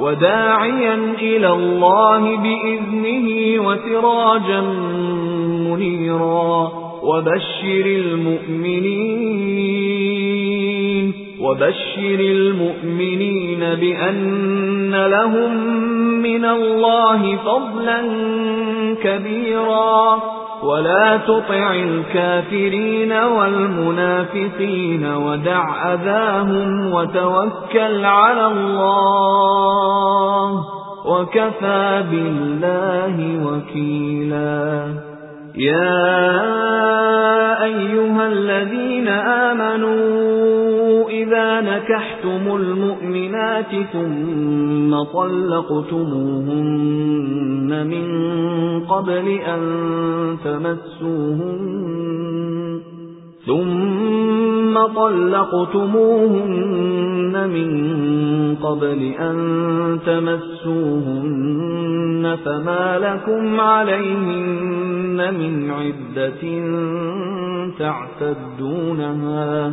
وداعيا إلى الله بإذنه وسراجا منيرا. وبشر المؤمنين وبشر المؤمنين بأن لهم من الله فضلا كبيرا. ولا تطع الكافرين والمنافقين ودع أذاهم وتوكل على الله وكفى بالله وكيلا. يا أيها الذين آمنوا إذا نكحتم المؤمنات ثم طلقتموهن من قبل أن تمسوهن ثم طلقتموهن من قبل أن تمسوهن فما لكم عليهن من عدة تعتدونها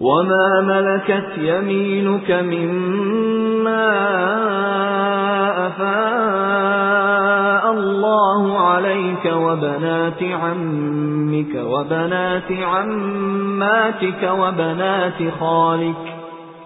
وما ملكت يمينك مما أفاء الله عليك وبنات عمك وبنات عماتك وبنات خالك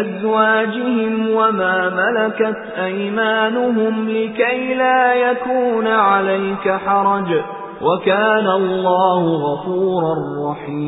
أزواجهم وما ملكت أيمانهم لكي لا يكون عليك حرج. وكان الله غفورا رحيما